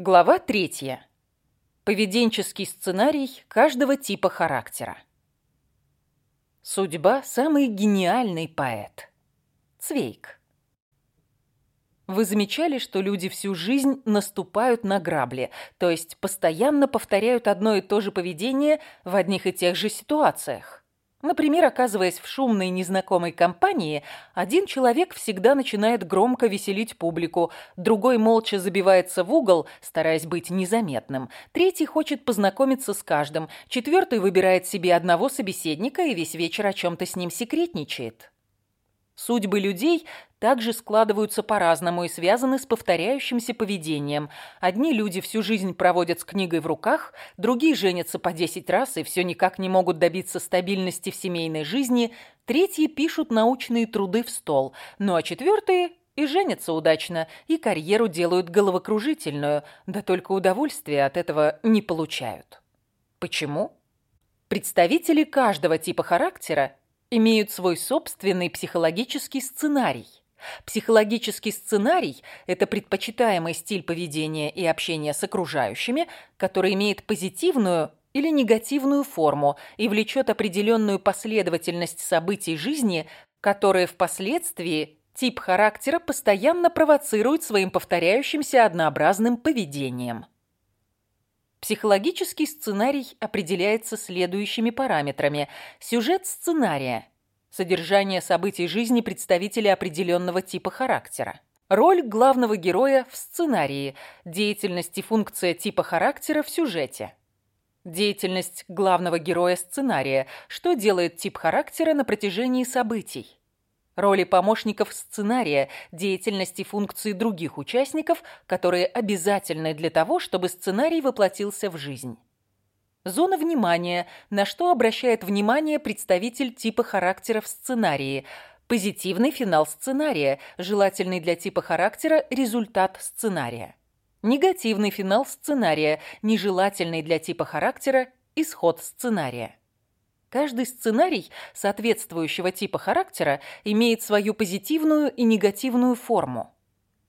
Глава третья. Поведенческий сценарий каждого типа характера. Судьба – самый гениальный поэт. Цвейк. Вы замечали, что люди всю жизнь наступают на грабли, то есть постоянно повторяют одно и то же поведение в одних и тех же ситуациях? Например, оказываясь в шумной незнакомой компании, один человек всегда начинает громко веселить публику, другой молча забивается в угол, стараясь быть незаметным, третий хочет познакомиться с каждым, четвертый выбирает себе одного собеседника и весь вечер о чем-то с ним секретничает. Судьбы людей также складываются по-разному и связаны с повторяющимся поведением. Одни люди всю жизнь проводят с книгой в руках, другие женятся по 10 раз и все никак не могут добиться стабильности в семейной жизни, третьи пишут научные труды в стол, ну а четвертые и женятся удачно, и карьеру делают головокружительную, да только удовольствия от этого не получают. Почему? Представители каждого типа характера имеют свой собственный психологический сценарий. Психологический сценарий – это предпочитаемый стиль поведения и общения с окружающими, который имеет позитивную или негативную форму и влечет определенную последовательность событий жизни, которые впоследствии тип характера постоянно провоцирует своим повторяющимся однообразным поведением. Психологический сценарий определяется следующими параметрами. Сюжет сценария. Содержание событий жизни представителя определенного типа характера. Роль главного героя в сценарии. Деятельность и функция типа характера в сюжете. Деятельность главного героя сценария. Что делает тип характера на протяжении событий роли помощников сценария, деятельности функции других участников, которые обязательны для того, чтобы сценарий воплотился в жизнь. Зона внимания, на что обращает внимание представитель типа характера в сценарии. Позитивный финал сценария, желательный для типа характера результат сценария. Негативный финал сценария, нежелательный для типа характера исход сценария. Каждый сценарий соответствующего типа характера имеет свою позитивную и негативную форму.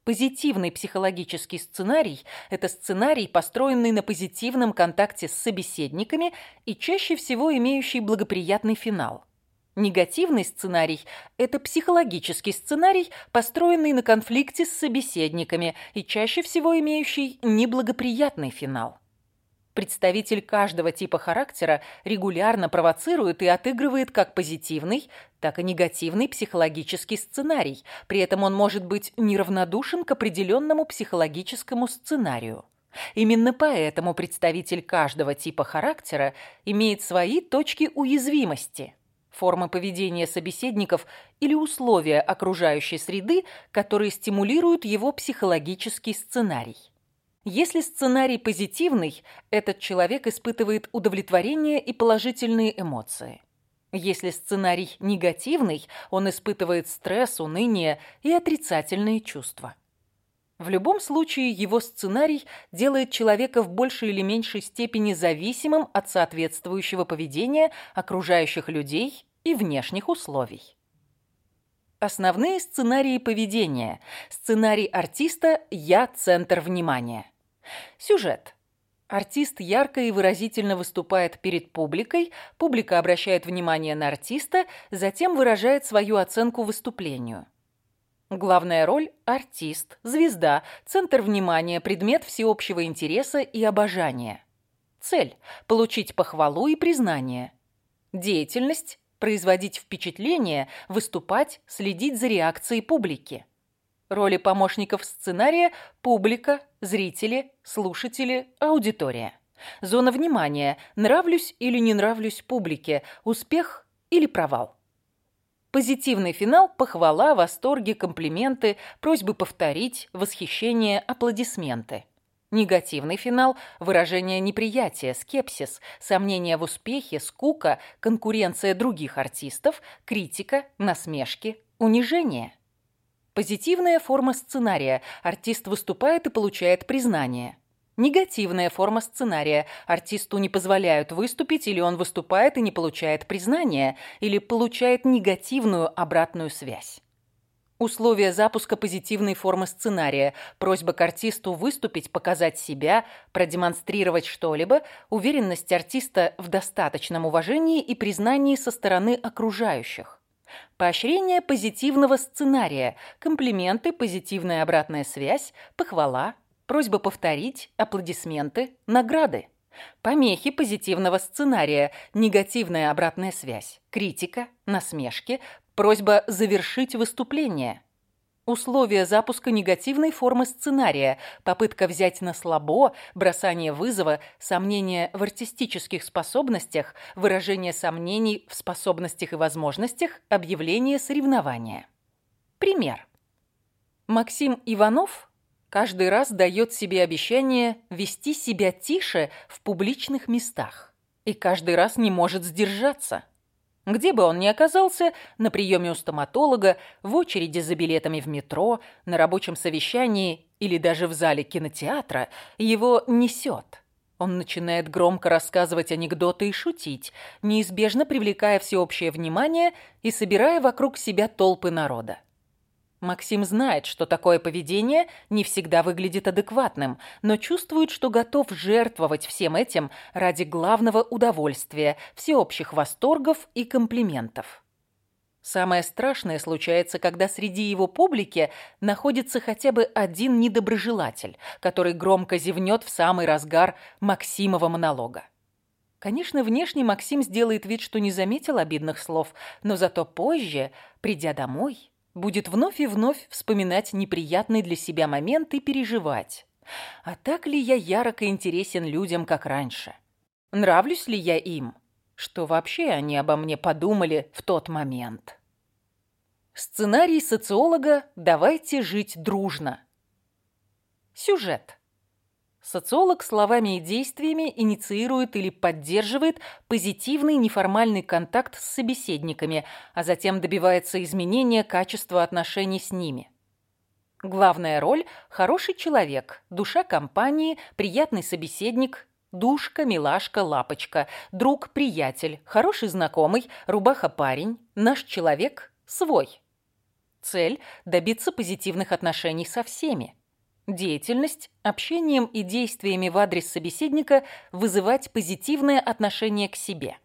Позитивный психологический сценарий – это сценарий, построенный на позитивном контакте с собеседниками и чаще всего имеющий благоприятный финал. Негативный сценарий – это психологический сценарий, построенный на конфликте с собеседниками и чаще всего имеющий неблагоприятный финал. Представитель каждого типа характера регулярно провоцирует и отыгрывает как позитивный, так и негативный психологический сценарий. При этом он может быть неравнодушен к определенному психологическому сценарию. Именно поэтому представитель каждого типа характера имеет свои точки уязвимости, формы поведения собеседников или условия окружающей среды, которые стимулируют его психологический сценарий. Если сценарий позитивный, этот человек испытывает удовлетворение и положительные эмоции. Если сценарий негативный, он испытывает стресс, уныние и отрицательные чувства. В любом случае, его сценарий делает человека в большей или меньшей степени зависимым от соответствующего поведения окружающих людей и внешних условий. Основные сценарии поведения. Сценарий артиста «Я – центр внимания». Сюжет. Артист ярко и выразительно выступает перед публикой, публика обращает внимание на артиста, затем выражает свою оценку выступлению. Главная роль – артист, звезда, центр внимания, предмет всеобщего интереса и обожания. Цель – получить похвалу и признание. Деятельность производить впечатление, выступать, следить за реакцией публики. Роли помощников сценария – публика, зрители, слушатели, аудитория. Зона внимания – нравлюсь или не нравлюсь публике, успех или провал. Позитивный финал – похвала, восторги, комплименты, просьбы повторить, восхищение, аплодисменты. Негативный финал – выражение неприятия, скепсис, сомнения в успехе, скука, конкуренция других артистов, критика, насмешки, унижение. Позитивная форма сценария – артист выступает и получает признание. Негативная форма сценария – артисту не позволяют выступить, или он выступает и не получает признания, или получает негативную обратную связь. Условия запуска позитивной формы сценария. Просьба к артисту выступить, показать себя, продемонстрировать что-либо. Уверенность артиста в достаточном уважении и признании со стороны окружающих. Поощрение позитивного сценария. Комплименты, позитивная обратная связь, похвала, просьба повторить, аплодисменты, награды. Помехи позитивного сценария, негативная обратная связь, критика, насмешки, Просьба завершить выступление. Условия запуска негативной формы сценария, попытка взять на слабо, бросание вызова, сомнения в артистических способностях, выражение сомнений в способностях и возможностях, объявление соревнования. Пример. Максим Иванов каждый раз дает себе обещание вести себя тише в публичных местах и каждый раз не может сдержаться. Где бы он ни оказался, на приеме у стоматолога, в очереди за билетами в метро, на рабочем совещании или даже в зале кинотеатра, его несет. Он начинает громко рассказывать анекдоты и шутить, неизбежно привлекая всеобщее внимание и собирая вокруг себя толпы народа. Максим знает, что такое поведение не всегда выглядит адекватным, но чувствует, что готов жертвовать всем этим ради главного удовольствия, всеобщих восторгов и комплиментов. Самое страшное случается, когда среди его публики находится хотя бы один недоброжелатель, который громко зевнет в самый разгар Максимова монолога. Конечно, внешне Максим сделает вид, что не заметил обидных слов, но зато позже, придя домой, будет вновь и вновь вспоминать неприятный для себя момент и переживать. А так ли я ярко интересен людям, как раньше? Нравлюсь ли я им? Что вообще они обо мне подумали в тот момент? Сценарий социолога «Давайте жить дружно». Сюжет. Социолог словами и действиями инициирует или поддерживает позитивный неформальный контакт с собеседниками, а затем добивается изменения качества отношений с ними. Главная роль – хороший человек, душа компании, приятный собеседник, душка, милашка, лапочка, друг, приятель, хороший знакомый, рубаха-парень, наш человек, свой. Цель – добиться позитивных отношений со всеми. Деятельность – общением и действиями в адрес собеседника вызывать позитивное отношение к себе.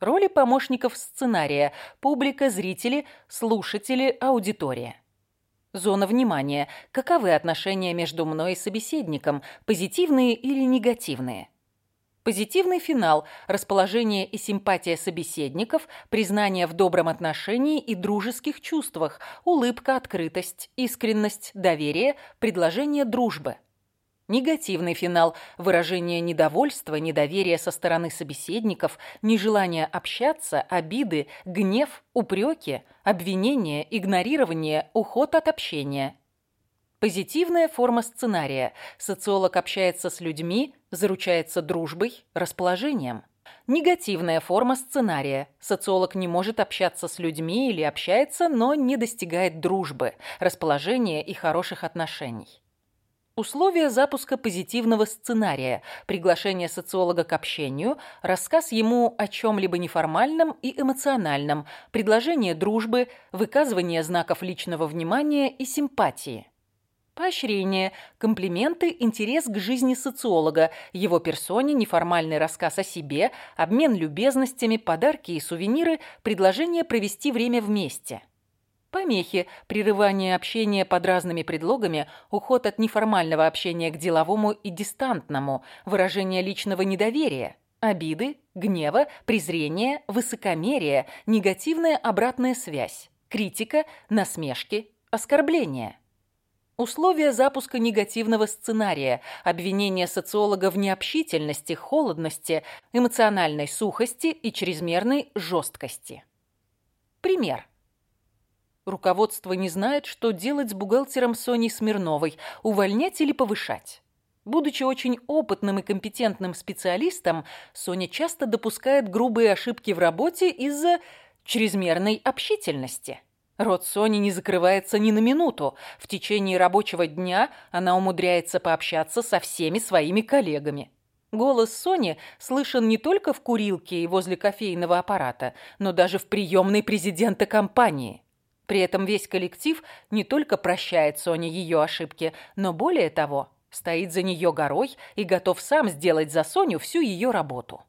Роли помощников сценария – публика, зрители, слушатели, аудитория. Зона внимания – каковы отношения между мной и собеседником, позитивные или негативные – Позитивный финал, расположение и симпатия собеседников, признание в добром отношении и дружеских чувствах, улыбка, открытость, искренность, доверие, предложение дружбы. Негативный финал – выражение недовольства, недоверия со стороны собеседников, нежелание общаться, обиды, гнев, упреки, обвинения, игнорирование, уход от общения – Позитивная форма сценария. Социолог общается с людьми, заручается дружбой, расположением. Негативная форма сценария. Социолог не может общаться с людьми или общается, но не достигает дружбы, расположения и хороших отношений. Условия запуска позитивного сценария, приглашение социолога к общению, рассказ ему о чем-либо неформальном и эмоциональном, предложение дружбы, выказывание знаков личного внимания и симпатии. Поощрение, комплименты, интерес к жизни социолога, его персоне, неформальный рассказ о себе, обмен любезностями, подарки и сувениры, предложение провести время вместе. Помехи, прерывание общения под разными предлогами, уход от неформального общения к деловому и дистантному, выражение личного недоверия, обиды, гнева, презрения, высокомерия, негативная обратная связь, критика, насмешки, оскорбления. Условия запуска негативного сценария, обвинение социолога в необщительности, холодности, эмоциональной сухости и чрезмерной жесткости. Пример. Руководство не знает, что делать с бухгалтером Соней Смирновой, увольнять или повышать. Будучи очень опытным и компетентным специалистом, Соня часто допускает грубые ошибки в работе из-за чрезмерной общительности. Рот Сони не закрывается ни на минуту. В течение рабочего дня она умудряется пообщаться со всеми своими коллегами. Голос Сони слышен не только в курилке и возле кофейного аппарата, но даже в приемной президента компании. При этом весь коллектив не только прощает Соне ее ошибки, но более того, стоит за нее горой и готов сам сделать за Соню всю ее работу.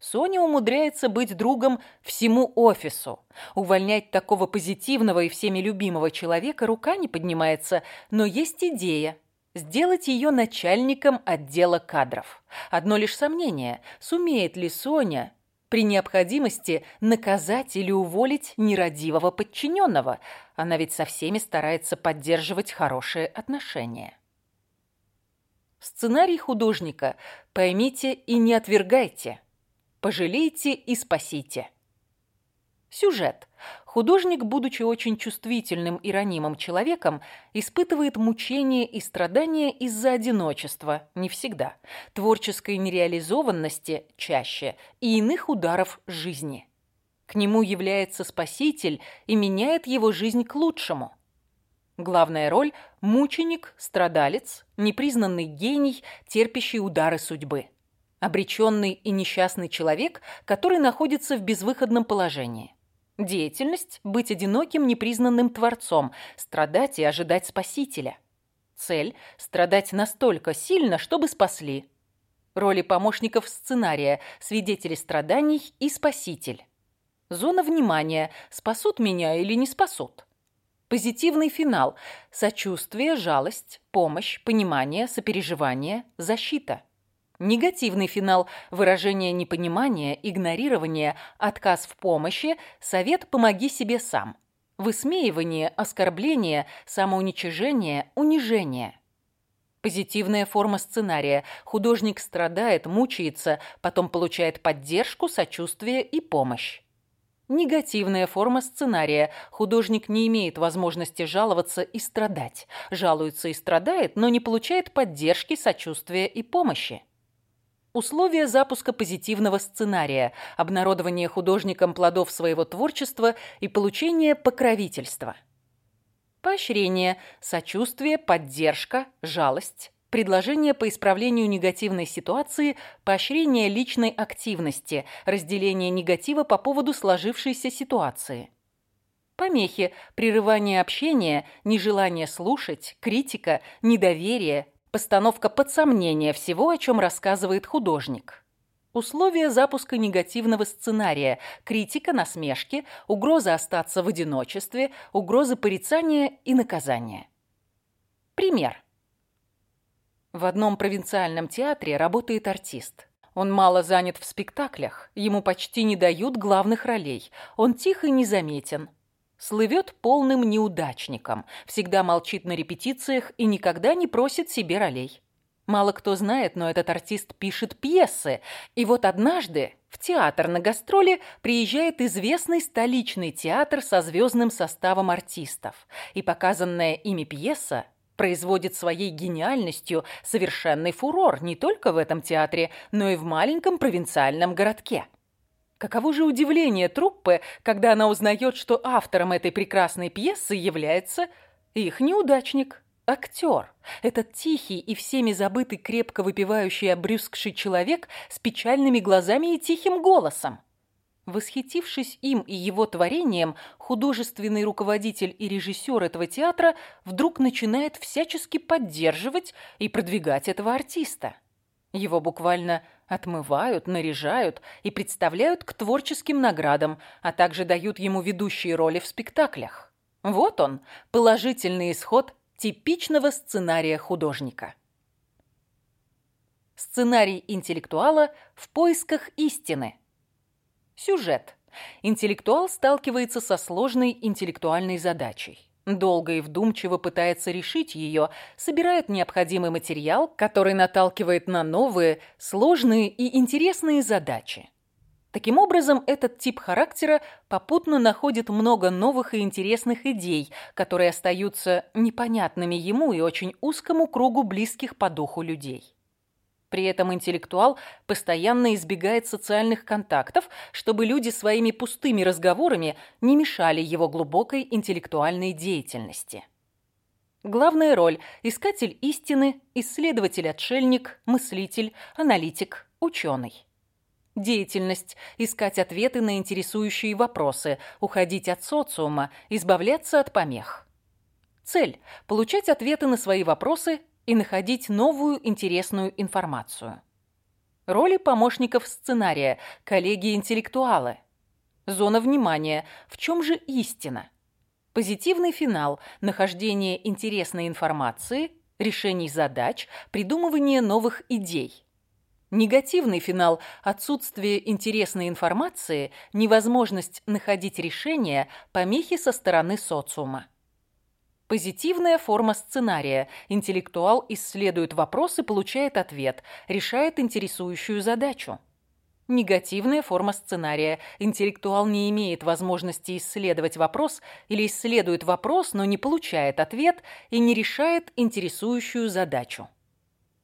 Соня умудряется быть другом всему офису. Увольнять такого позитивного и всеми любимого человека рука не поднимается, но есть идея – сделать ее начальником отдела кадров. Одно лишь сомнение – сумеет ли Соня при необходимости наказать или уволить нерадивого подчиненного. Она ведь со всеми старается поддерживать хорошие отношения. Сценарий художника «Поймите и не отвергайте», «Пожалейте и спасите». Сюжет. Художник, будучи очень чувствительным и ранимым человеком, испытывает мучения и страдания из-за одиночества, не всегда, творческой нереализованности чаще и иных ударов жизни. К нему является спаситель и меняет его жизнь к лучшему. Главная роль – мученик, страдалец, непризнанный гений, терпящий удары судьбы. Обреченный и несчастный человек, который находится в безвыходном положении. Деятельность – быть одиноким, непризнанным творцом, страдать и ожидать спасителя. Цель – страдать настолько сильно, чтобы спасли. Роли помощников сценария – свидетели страданий и спаситель. Зона внимания – спасут меня или не спасут. Позитивный финал – сочувствие, жалость, помощь, понимание, сопереживание, защита – Негативный финал – выражение непонимания, игнорирование, отказ в помощи, совет «помоги себе сам». Высмеивание, оскорбление, самоуничижение, унижение. Позитивная форма сценария. Художник страдает, мучается, потом получает поддержку, сочувствие и помощь. Негативная форма сценария. Художник не имеет возможности жаловаться и страдать. Жалуется и страдает, но не получает поддержки, сочувствия и помощи. Условия запуска позитивного сценария, обнародование художником плодов своего творчества и получение покровительства. Поощрение, сочувствие, поддержка, жалость, предложение по исправлению негативной ситуации, поощрение личной активности, разделение негатива по поводу сложившейся ситуации. Помехи, прерывание общения, нежелание слушать, критика, недоверие, Постановка под сомнение всего, о чем рассказывает художник. Условия запуска негативного сценария, критика, насмешки, угроза остаться в одиночестве, угроза порицания и наказания. Пример. В одном провинциальном театре работает артист. Он мало занят в спектаклях, ему почти не дают главных ролей. Он тих и незаметен. Слывет полным неудачником, всегда молчит на репетициях и никогда не просит себе ролей. Мало кто знает, но этот артист пишет пьесы. И вот однажды в театр на гастроли приезжает известный столичный театр со звездным составом артистов. И показанная ими пьеса производит своей гениальностью совершенный фурор не только в этом театре, но и в маленьком провинциальном городке. Каково же удивление труппы, когда она узнает, что автором этой прекрасной пьесы является их неудачник, актер. Этот тихий и всеми забытый крепко выпивающий обрюзгший человек с печальными глазами и тихим голосом. Восхитившись им и его творением, художественный руководитель и режиссер этого театра вдруг начинает всячески поддерживать и продвигать этого артиста. Его буквально отмывают, наряжают и представляют к творческим наградам, а также дают ему ведущие роли в спектаклях. Вот он, положительный исход типичного сценария художника. Сценарий интеллектуала в поисках истины. Сюжет. Интеллектуал сталкивается со сложной интеллектуальной задачей. Долго и вдумчиво пытается решить ее, собирает необходимый материал, который наталкивает на новые, сложные и интересные задачи. Таким образом, этот тип характера попутно находит много новых и интересных идей, которые остаются непонятными ему и очень узкому кругу близких по духу людей. При этом интеллектуал постоянно избегает социальных контактов, чтобы люди своими пустыми разговорами не мешали его глубокой интеллектуальной деятельности. Главная роль – искатель истины, исследователь-отшельник, мыслитель, аналитик, ученый. Деятельность – искать ответы на интересующие вопросы, уходить от социума, избавляться от помех. Цель – получать ответы на свои вопросы и находить новую интересную информацию. Роли помощников сценария, коллеги-интеллектуалы. Зона внимания. В чем же истина? Позитивный финал – нахождение интересной информации, решений задач, придумывание новых идей. Негативный финал – отсутствие интересной информации, невозможность находить решения, помехи со стороны социума. Позитивная форма сценария. Интеллектуал исследует вопрос и получает ответ, решает интересующую задачу. Негативная форма сценария. Интеллектуал не имеет возможности исследовать вопрос или исследует вопрос, но не получает ответ и не решает интересующую задачу.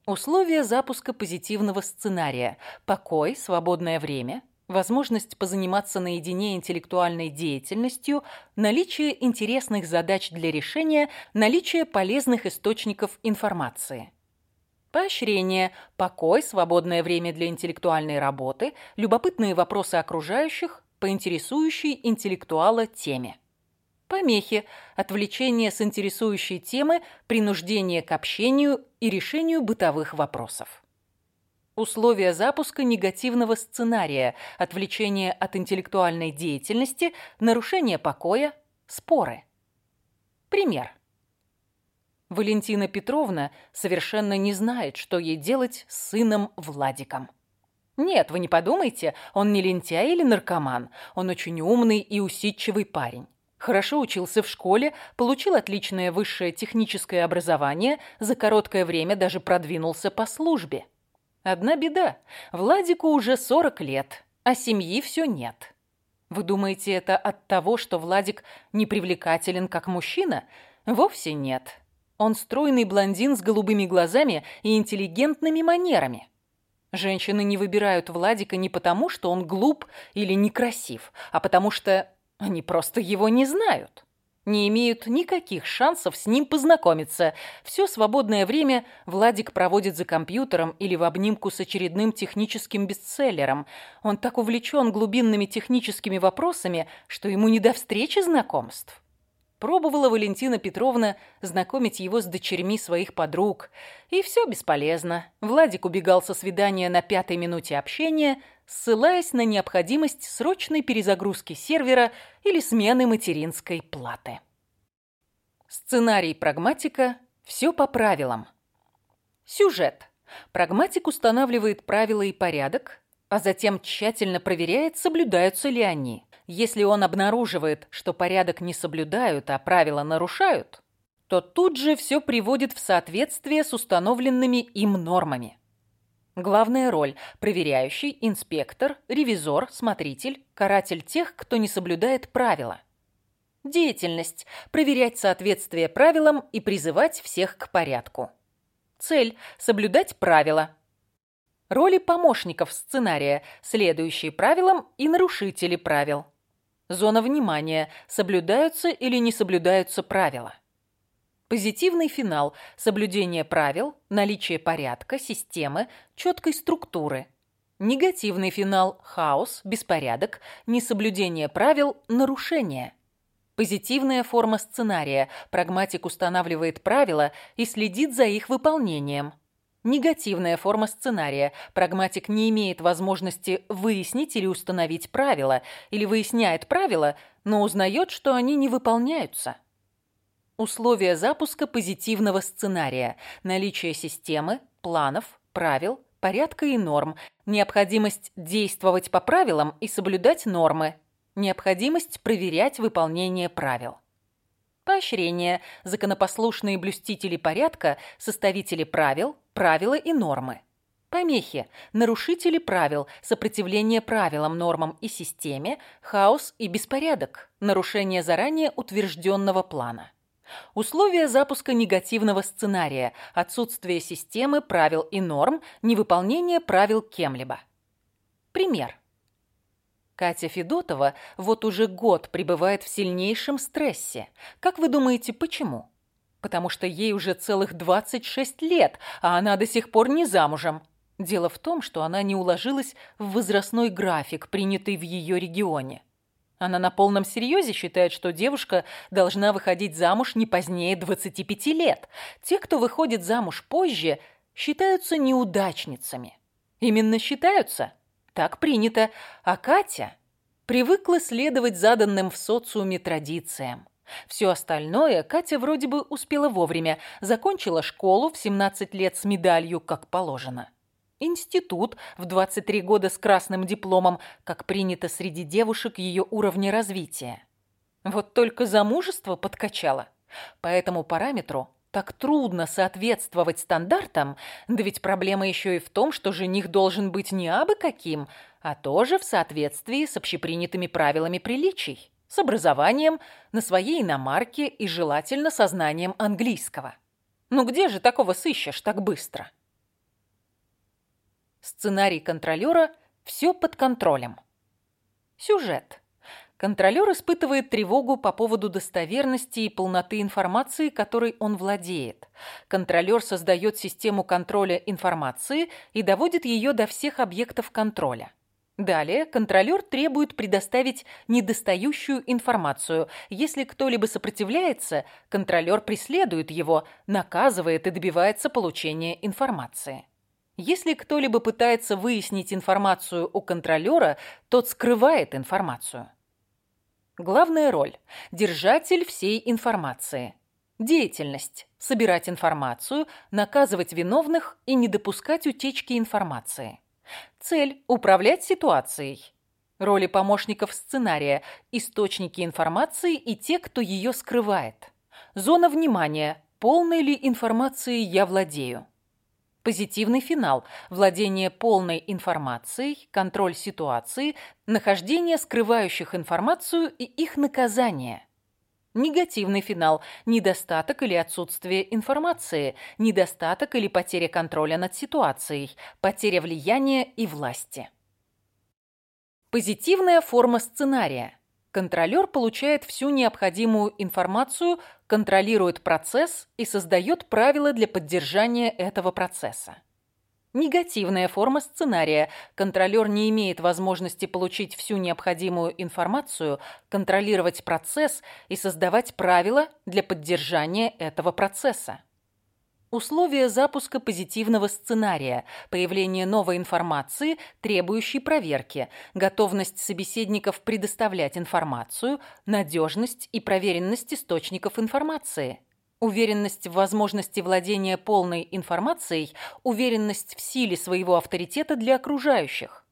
Условия запуска позитивного сценария. Покой, свободное время, возможность позаниматься наедине интеллектуальной деятельностью, наличие интересных задач для решения, наличие полезных источников информации. Поощрение, покой, свободное время для интеллектуальной работы, любопытные вопросы окружающих по интересующей интеллектуала теме. Помехи, отвлечение с интересующей темы, принуждение к общению и решению бытовых вопросов. Условия запуска негативного сценария, отвлечение от интеллектуальной деятельности, нарушение покоя, споры. Пример. Валентина Петровна совершенно не знает, что ей делать с сыном Владиком. Нет, вы не подумайте, он не лентяй или наркоман. Он очень умный и усидчивый парень. Хорошо учился в школе, получил отличное высшее техническое образование, за короткое время даже продвинулся по службе. Одна беда. Владику уже 40 лет, а семьи все нет. Вы думаете, это от того, что Владик непривлекателен как мужчина? Вовсе нет. Он стройный блондин с голубыми глазами и интеллигентными манерами. Женщины не выбирают Владика не потому, что он глуп или некрасив, а потому что они просто его не знают. Не имеют никаких шансов с ним познакомиться. Все свободное время Владик проводит за компьютером или в обнимку с очередным техническим бестселлером. Он так увлечен глубинными техническими вопросами, что ему не до встречи знакомств. Пробовала Валентина Петровна знакомить его с дочерьми своих подруг. И все бесполезно. Владик убегал со свидания на пятой минуте общения, ссылаясь на необходимость срочной перезагрузки сервера или смены материнской платы. Сценарий прагматика «Все по правилам». Сюжет. Прагматик устанавливает правила и порядок, а затем тщательно проверяет, соблюдаются ли они. Если он обнаруживает, что порядок не соблюдают, а правила нарушают, то тут же все приводит в соответствие с установленными им нормами. Главная роль – проверяющий, инспектор, ревизор, смотритель, каратель тех, кто не соблюдает правила. Деятельность – проверять соответствие правилам и призывать всех к порядку. Цель – соблюдать правила. Роли помощников сценария, следующие правилам и нарушители правил. Зона внимания. Соблюдаются или не соблюдаются правила. Позитивный финал – соблюдение правил, наличие порядка, системы, четкой структуры. Негативный финал – хаос, беспорядок, несоблюдение правил, нарушение. Позитивная форма сценария – прагматик устанавливает правила и следит за их выполнением – Негативная форма сценария. Прагматик не имеет возможности выяснить или установить правила, или выясняет правила, но узнает, что они не выполняются. Условия запуска позитивного сценария. Наличие системы, планов, правил, порядка и норм. Необходимость действовать по правилам и соблюдать нормы. Необходимость проверять выполнение правил. Поощрение. Законопослушные блюстители порядка, составители правил, правила и нормы. Помехи. Нарушители правил, сопротивление правилам, нормам и системе, хаос и беспорядок, нарушение заранее утвержденного плана. Условия запуска негативного сценария, отсутствие системы, правил и норм, невыполнение правил кем-либо. Пример. Катя Федотова вот уже год пребывает в сильнейшем стрессе. Как вы думаете, почему? Потому что ей уже целых 26 лет, а она до сих пор не замужем. Дело в том, что она не уложилась в возрастной график, принятый в ее регионе. Она на полном серьезе считает, что девушка должна выходить замуж не позднее 25 лет. Те, кто выходит замуж позже, считаются неудачницами. Именно считаются. Так принято. А Катя привыкла следовать заданным в социуме традициям. Все остальное Катя вроде бы успела вовремя, закончила школу в 17 лет с медалью, как положено. Институт в 23 года с красным дипломом, как принято среди девушек ее уровня развития. Вот только замужество подкачало. По этому параметру так трудно соответствовать стандартам, да ведь проблема еще и в том, что жених должен быть не абы каким, а тоже в соответствии с общепринятыми правилами приличий, с образованием, на своей иномарке и желательно со знанием английского. Ну где же такого сыщешь так быстро? Сценарий контролера «Все под контролем». Сюжет. Контролер испытывает тревогу по поводу достоверности и полноты информации, которой он владеет. Контролер создает систему контроля информации и доводит ее до всех объектов контроля. Далее контролер требует предоставить недостающую информацию. Если кто-либо сопротивляется, контролер преследует его, наказывает и добивается получения информации. Если кто-либо пытается выяснить информацию у контролера, тот скрывает информацию. Главная роль – держатель всей информации. Деятельность – собирать информацию, наказывать виновных и не допускать утечки информации. Цель – управлять ситуацией. Роли помощников сценария – источники информации и те, кто ее скрывает. Зона внимания – полной ли информацией я владею. Позитивный финал – владение полной информацией, контроль ситуации, нахождение скрывающих информацию и их наказание. Негативный финал – недостаток или отсутствие информации, недостаток или потеря контроля над ситуацией, потеря влияния и власти. Позитивная форма сценария – Контролер получает всю необходимую информацию, контролирует процесс и создает правила для поддержания этого процесса. Негативная форма сценария. Контролер не имеет возможности получить всю необходимую информацию, контролировать процесс и создавать правила для поддержания этого процесса. Условия запуска позитивного сценария, появление новой информации, требующей проверки, готовность собеседников предоставлять информацию, надежность и проверенность источников информации. Уверенность в возможности владения полной информацией, уверенность в силе своего авторитета для окружающих.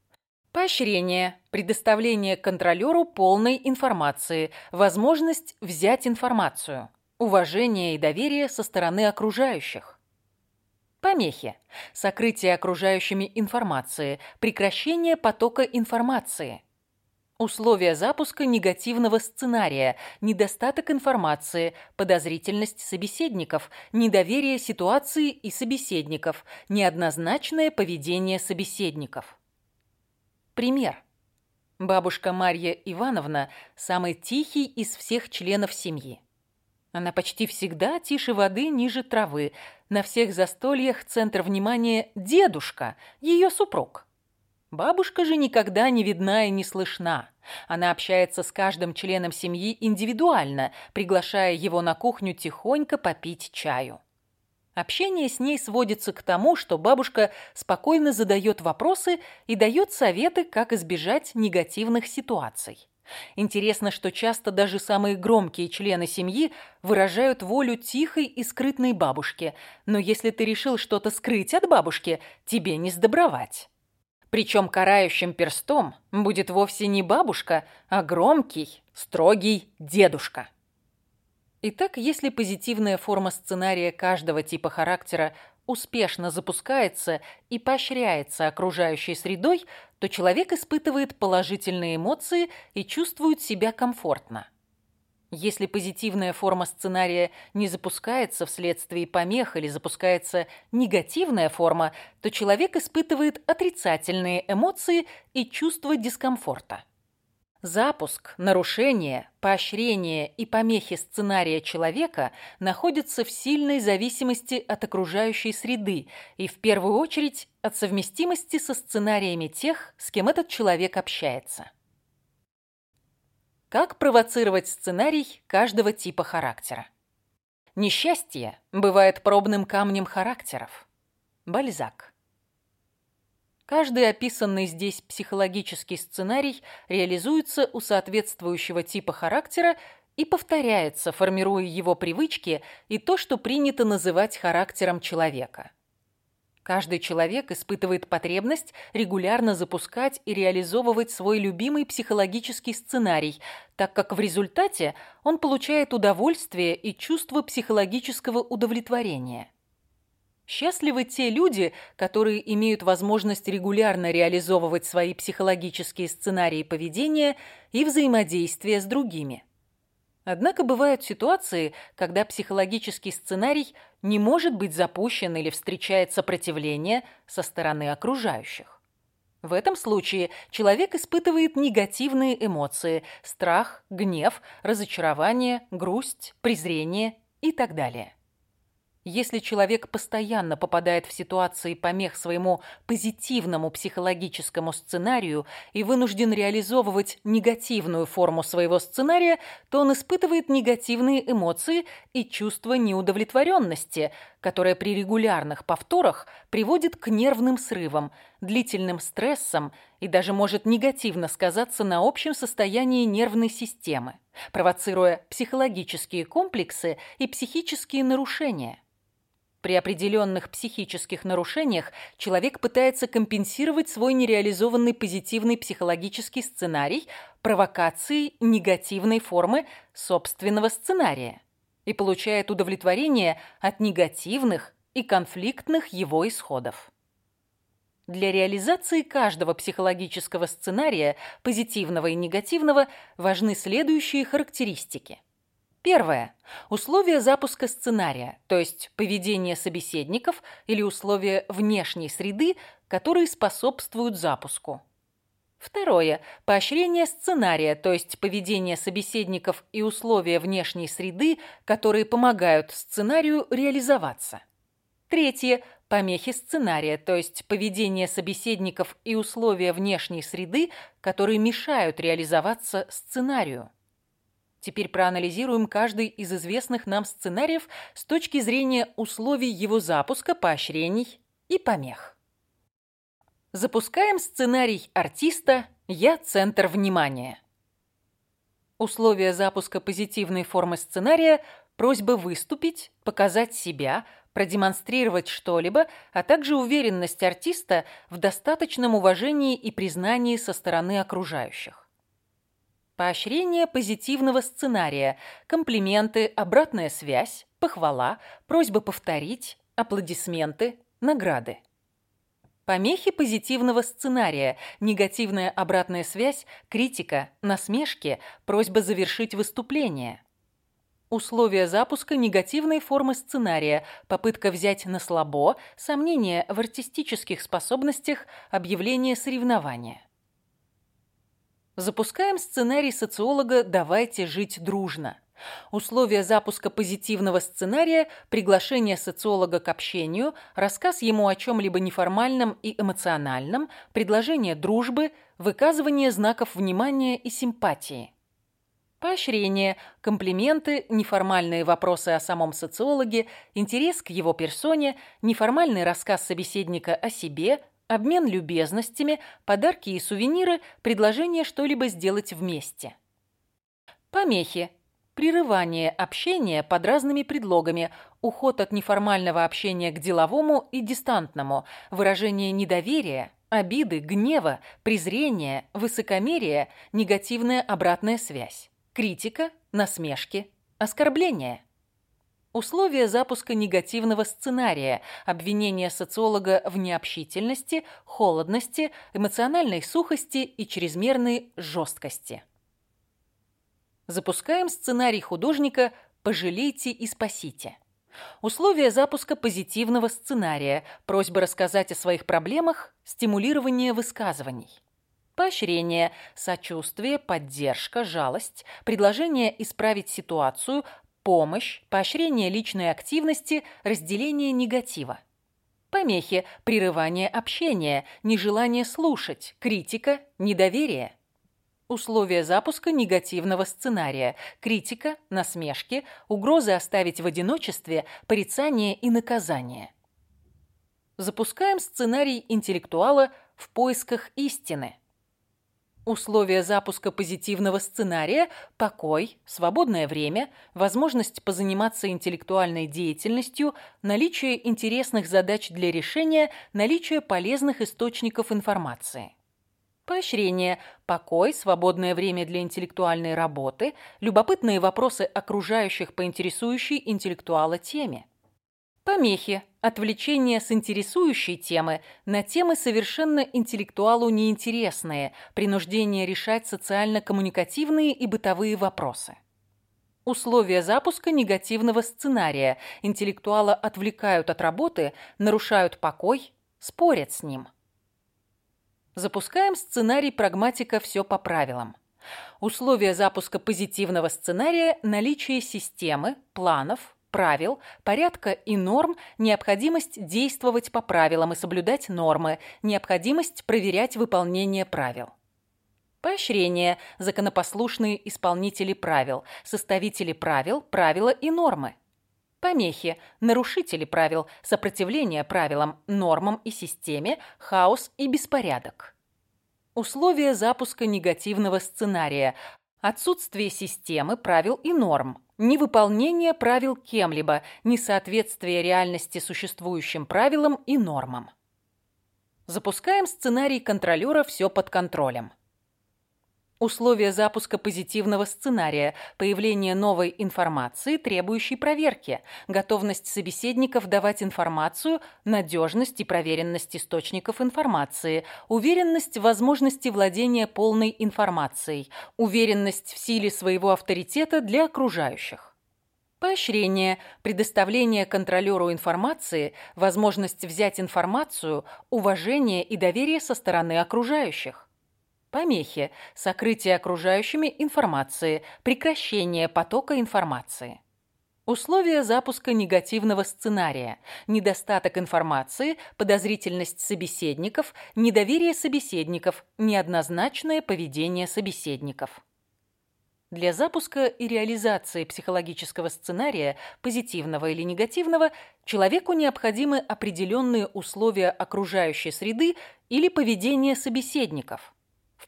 Поощрение, предоставление контролеру полной информации, возможность взять информацию уважение и доверие со стороны окружающих. Помехи. Сокрытие окружающими информации, прекращение потока информации. Условия запуска негативного сценария, недостаток информации, подозрительность собеседников, недоверие ситуации и собеседников, неоднозначное поведение собеседников. Пример. Бабушка Марья Ивановна – самый тихий из всех членов семьи. Она почти всегда тише воды, ниже травы. На всех застольях центр внимания – дедушка, ее супруг. Бабушка же никогда не видна и не слышна. Она общается с каждым членом семьи индивидуально, приглашая его на кухню тихонько попить чаю. Общение с ней сводится к тому, что бабушка спокойно задает вопросы и дает советы, как избежать негативных ситуаций. Интересно, что часто даже самые громкие члены семьи выражают волю тихой и скрытной бабушки, но если ты решил что-то скрыть от бабушки, тебе не сдобровать. Причем карающим перстом будет вовсе не бабушка, а громкий, строгий дедушка. Итак, если позитивная форма сценария каждого типа характера успешно запускается и поощряется окружающей средой, то человек испытывает положительные эмоции и чувствует себя комфортно. Если позитивная форма сценария не запускается вследствие помех или запускается негативная форма, то человек испытывает отрицательные эмоции и чувство дискомфорта. Запуск, нарушение, поощрение и помехи сценария человека находятся в сильной зависимости от окружающей среды и, в первую очередь, от совместимости со сценариями тех, с кем этот человек общается. Как провоцировать сценарий каждого типа характера? Несчастье бывает пробным камнем характеров. Бальзак. Каждый описанный здесь психологический сценарий реализуется у соответствующего типа характера и повторяется, формируя его привычки и то, что принято называть характером человека. Каждый человек испытывает потребность регулярно запускать и реализовывать свой любимый психологический сценарий, так как в результате он получает удовольствие и чувство психологического удовлетворения. Счастливы те люди, которые имеют возможность регулярно реализовывать свои психологические сценарии поведения и взаимодействия с другими. Однако бывают ситуации, когда психологический сценарий не может быть запущен или встречает сопротивление со стороны окружающих. В этом случае человек испытывает негативные эмоции – страх, гнев, разочарование, грусть, презрение и так далее. Если человек постоянно попадает в ситуации помех своему позитивному психологическому сценарию и вынужден реализовывать негативную форму своего сценария, то он испытывает негативные эмоции и чувство неудовлетворенности, которое при регулярных повторах приводит к нервным срывам, длительным стрессам и даже может негативно сказаться на общем состоянии нервной системы, провоцируя психологические комплексы и психические нарушения. При определенных психических нарушениях человек пытается компенсировать свой нереализованный позитивный психологический сценарий провокацией негативной формы собственного сценария и получает удовлетворение от негативных и конфликтных его исходов. Для реализации каждого психологического сценария, позитивного и негативного, важны следующие характеристики – Первое. Условия запуска сценария, то есть поведение собеседников или условия внешней среды, которые способствуют запуску. Второе. Поощрение сценария, то есть поведение собеседников и условия внешней среды, которые помогают сценарию реализоваться. Третье. Помехи сценария, то есть поведение собеседников и условия внешней среды, которые мешают реализоваться сценарию. Теперь проанализируем каждый из известных нам сценариев с точки зрения условий его запуска, поощрений и помех. Запускаем сценарий артиста «Я – центр внимания». Условия запуска позитивной формы сценария – просьба выступить, показать себя, продемонстрировать что-либо, а также уверенность артиста в достаточном уважении и признании со стороны окружающих. Поощрение позитивного сценария, комплименты, обратная связь, похвала, просьба повторить, аплодисменты, награды. Помехи позитивного сценария, негативная обратная связь, критика, насмешки, просьба завершить выступление. Условия запуска негативной формы сценария, попытка взять на слабо, сомнения в артистических способностях, объявление соревнования. Запускаем сценарий социолога «Давайте жить дружно». Условия запуска позитивного сценария – приглашение социолога к общению, рассказ ему о чем-либо неформальном и эмоциональном, предложение дружбы, выказывание знаков внимания и симпатии. Поощрение, комплименты, неформальные вопросы о самом социологе, интерес к его персоне, неформальный рассказ собеседника о себе, Обмен любезностями, подарки и сувениры, предложение что-либо сделать вместе. Помехи. Прерывание общения под разными предлогами, уход от неформального общения к деловому и дистантному, выражение недоверия, обиды, гнева, презрения, высокомерия, негативная обратная связь, критика, насмешки, оскорбления. Условия запуска негативного сценария, обвинение социолога в необщительности, холодности, эмоциональной сухости и чрезмерной жесткости. Запускаем сценарий художника «Пожалейте и спасите». Условия запуска позитивного сценария, просьба рассказать о своих проблемах, стимулирование высказываний. Поощрение, сочувствие, поддержка, жалость, предложение исправить ситуацию, помощь, поощрение личной активности, разделение негатива. Помехи, прерывание общения, нежелание слушать, критика, недоверие. Условия запуска негативного сценария, критика, насмешки, угрозы оставить в одиночестве, порицание и наказание. Запускаем сценарий интеллектуала в поисках истины. Условия запуска позитивного сценария – покой, свободное время, возможность позаниматься интеллектуальной деятельностью, наличие интересных задач для решения, наличие полезных источников информации. Поощрение, покой, свободное время для интеллектуальной работы, любопытные вопросы окружающих по интересующей интеллектуала теме. Помехи, отвлечение с интересующей темы на темы совершенно интеллектуалу неинтересные, принуждение решать социально-коммуникативные и бытовые вопросы. Условия запуска негативного сценария. Интеллектуала отвлекают от работы, нарушают покой, спорят с ним. Запускаем сценарий прагматика «Все по правилам». Условия запуска позитивного сценария – наличие системы, планов, правил, порядка и норм, необходимость действовать по правилам и соблюдать нормы, необходимость проверять выполнение правил. Поощрение – законопослушные исполнители правил, составители правил, правила и нормы. Помехи – нарушители правил, сопротивление правилам, нормам и системе, хаос и беспорядок. Условия запуска негативного сценария – отсутствие системы, правил и норм, невыполнение правил кем-либо, несоответствие реальности существующим правилам и нормам. Запускаем сценарий контролера «Все под контролем». Условия запуска позитивного сценария, появление новой информации, требующей проверки, готовность собеседников давать информацию, надежность и проверенность источников информации, уверенность в возможности владения полной информацией, уверенность в силе своего авторитета для окружающих. Поощрение, предоставление контролеру информации, возможность взять информацию, уважение и доверие со стороны окружающих. Помехи, сокрытие окружающими информации, прекращение потока информации. Условия запуска негативного сценария, недостаток информации, подозрительность собеседников, недоверие собеседников, неоднозначное поведение собеседников. Для запуска и реализации психологического сценария, позитивного или негативного, человеку необходимы определенные условия окружающей среды или поведения собеседников –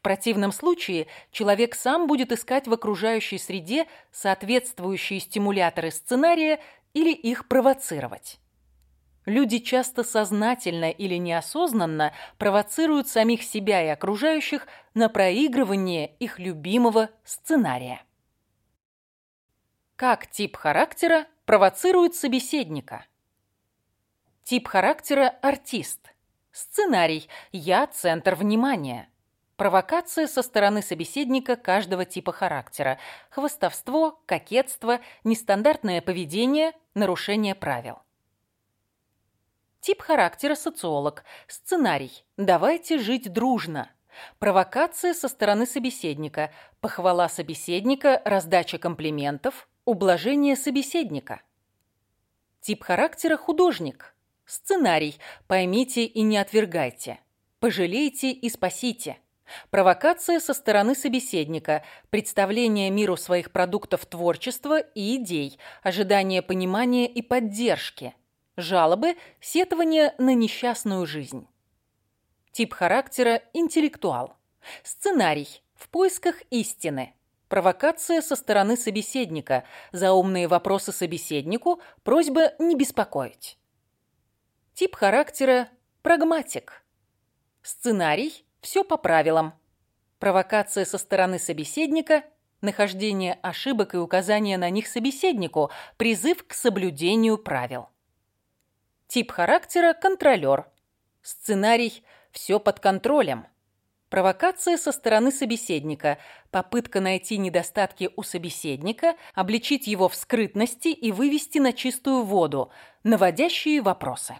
противном случае человек сам будет искать в окружающей среде соответствующие стимуляторы сценария или их провоцировать. Люди часто сознательно или неосознанно провоцируют самих себя и окружающих на проигрывание их любимого сценария. Как тип характера провоцирует собеседника? Тип характера – артист. Сценарий – я – центр внимания. Провокация со стороны собеседника каждого типа характера. Хвостовство, кокетство, нестандартное поведение, нарушение правил. Тип характера социолог. Сценарий. Давайте жить дружно. Провокация со стороны собеседника. Похвала собеседника, раздача комплиментов, ублажение собеседника. Тип характера художник. Сценарий. Поймите и не отвергайте. Пожалейте и спасите. Провокация со стороны собеседника, представление миру своих продуктов творчества и идей, ожидание понимания и поддержки, жалобы, сетование на несчастную жизнь. Тип характера – интеллектуал. Сценарий – в поисках истины. Провокация со стороны собеседника, заумные вопросы собеседнику, просьба не беспокоить. Тип характера – прагматик. Сценарий все по правилам. Провокация со стороны собеседника, нахождение ошибок и указание на них собеседнику, призыв к соблюдению правил. Тип характера – контролер. Сценарий – все под контролем. Провокация со стороны собеседника, попытка найти недостатки у собеседника, обличить его в скрытности и вывести на чистую воду, наводящие вопросы.